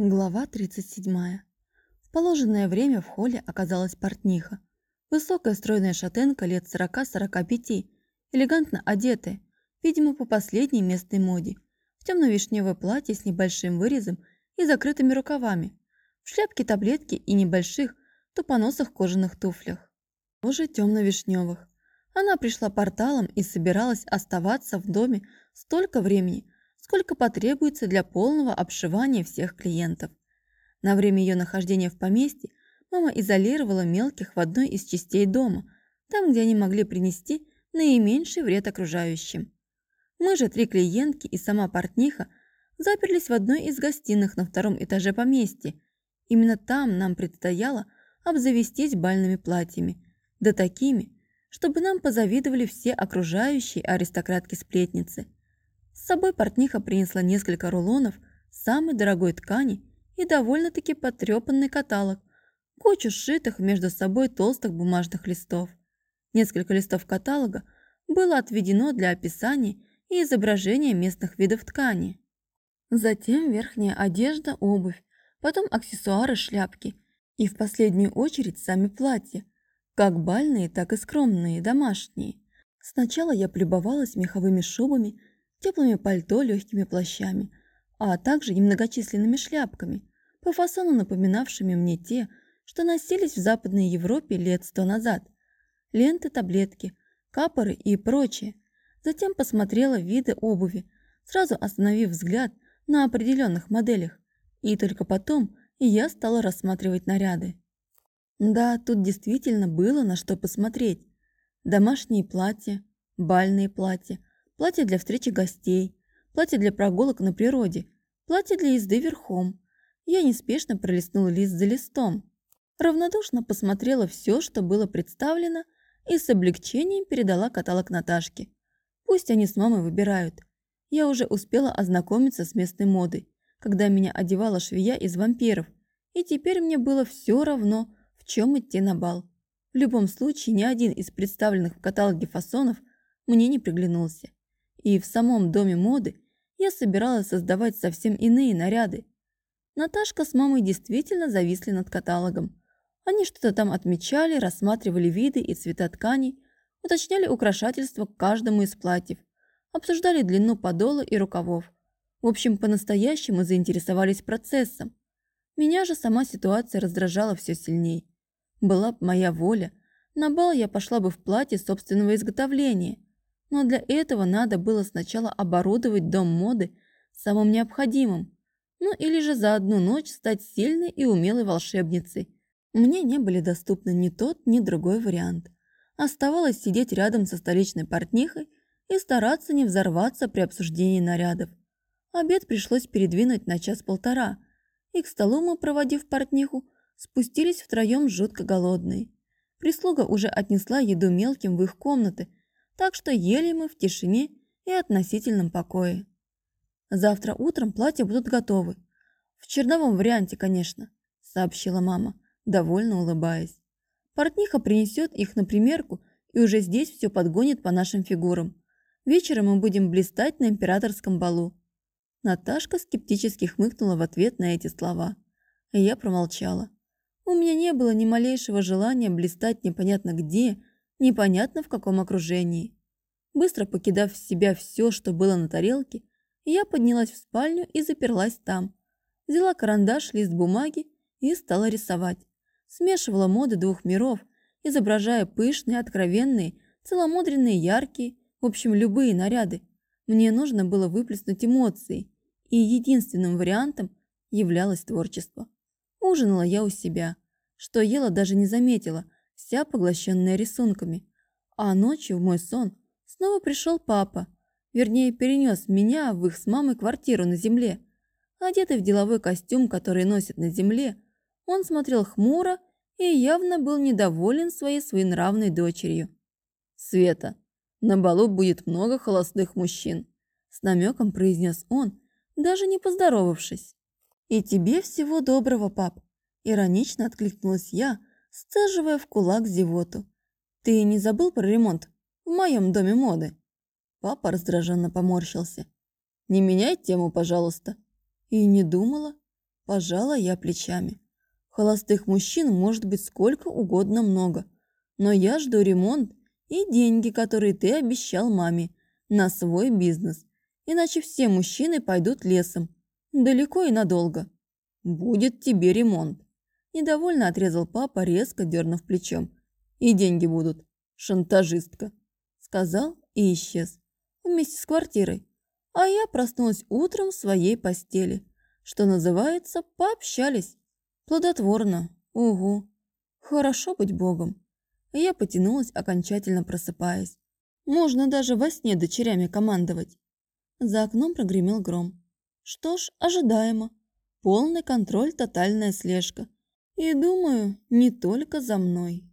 Глава 37. В положенное время в холле оказалась портниха. Высокая стройная шатенка лет 40-45, элегантно одетая, видимо, по последней местной моде, в темно-вишневое платье с небольшим вырезом и закрытыми рукавами, в шляпке таблетки и небольших тупоносых кожаных туфлях, уже темно-вишневых. Она пришла порталом и собиралась оставаться в доме столько времени, сколько потребуется для полного обшивания всех клиентов. На время ее нахождения в поместье мама изолировала мелких в одной из частей дома, там, где они могли принести наименьший вред окружающим. Мы же, три клиентки и сама портниха, заперлись в одной из гостиных на втором этаже поместья. Именно там нам предстояло обзавестись бальными платьями, да такими, чтобы нам позавидовали все окружающие аристократки-сплетницы – собой портниха принесла несколько рулонов самой дорогой ткани и довольно-таки потрепанный каталог, кучу сшитых между собой толстых бумажных листов. Несколько листов каталога было отведено для описания и изображения местных видов ткани. Затем верхняя одежда, обувь, потом аксессуары, шляпки и в последнюю очередь сами платья, как бальные, так и скромные, домашние. Сначала я полюбовалась меховыми шубами теплыми пальто, легкими плащами, а также немногочисленными шляпками, по фасону напоминавшими мне те, что носились в Западной Европе лет сто назад. Ленты, таблетки, капоры и прочее. Затем посмотрела виды обуви, сразу остановив взгляд на определенных моделях. И только потом я стала рассматривать наряды. Да, тут действительно было на что посмотреть. Домашние платья, бальные платья, платье для встречи гостей, платье для прогулок на природе, платье для езды верхом. Я неспешно пролистнула лист за листом. Равнодушно посмотрела все, что было представлено, и с облегчением передала каталог Наташке. Пусть они с мамой выбирают. Я уже успела ознакомиться с местной модой, когда меня одевала швея из вампиров, и теперь мне было все равно, в чем идти на бал. В любом случае, ни один из представленных в каталоге фасонов мне не приглянулся. И в самом доме моды я собиралась создавать совсем иные наряды. Наташка с мамой действительно зависли над каталогом. Они что-то там отмечали, рассматривали виды и цвета тканей, уточняли украшательства к каждому из платьев, обсуждали длину подола и рукавов. В общем, по-настоящему заинтересовались процессом. Меня же сама ситуация раздражала все сильней. Была б моя воля, на бал я пошла бы в платье собственного изготовления – но для этого надо было сначала оборудовать дом моды самым необходимым, ну или же за одну ночь стать сильной и умелой волшебницей. Мне не были доступны ни тот, ни другой вариант. Оставалось сидеть рядом со столичной портнихой и стараться не взорваться при обсуждении нарядов. Обед пришлось передвинуть на час-полтора, и к столу мы, проводив портниху, спустились втроем жутко голодные. Прислуга уже отнесла еду мелким в их комнаты – так что ели мы в тишине и относительном покое. Завтра утром платья будут готовы. В черновом варианте, конечно, сообщила мама, довольно улыбаясь. Портниха принесет их на примерку и уже здесь все подгонит по нашим фигурам. Вечером мы будем блистать на императорском балу. Наташка скептически хмыкнула в ответ на эти слова. Я промолчала. У меня не было ни малейшего желания блистать непонятно где непонятно в каком окружении. Быстро покидав в себя все, что было на тарелке, я поднялась в спальню и заперлась там. Взяла карандаш, лист бумаги и стала рисовать. Смешивала моды двух миров, изображая пышные, откровенные, целомудренные, яркие, в общем, любые наряды. Мне нужно было выплеснуть эмоции, и единственным вариантом являлось творчество. Ужинала я у себя. Что ела, даже не заметила – вся поглощенная рисунками. А ночью в мой сон снова пришел папа, вернее, перенес меня в их с мамой квартиру на земле. Одетый в деловой костюм, который носит на земле, он смотрел хмуро и явно был недоволен своей своенравной дочерью. «Света, на балу будет много холостых мужчин», с намеком произнес он, даже не поздоровавшись. «И тебе всего доброго, пап!» Иронично откликнулась я, сцеживая в кулак зевоту. «Ты не забыл про ремонт в моем доме моды?» Папа раздраженно поморщился. «Не меняй тему, пожалуйста». «И не думала». Пожала я плечами. Холостых мужчин может быть сколько угодно много, но я жду ремонт и деньги, которые ты обещал маме, на свой бизнес. Иначе все мужчины пойдут лесом. Далеко и надолго. Будет тебе ремонт. Недовольно отрезал папа, резко дернув плечом. И деньги будут. Шантажистка. Сказал и исчез. Вместе с квартирой. А я проснулась утром в своей постели. Что называется, пообщались. Плодотворно. Угу. Хорошо быть богом. Я потянулась, окончательно просыпаясь. Можно даже во сне дочерями командовать. За окном прогремел гром. Что ж, ожидаемо. Полный контроль, тотальная слежка. И думаю, не только за мной.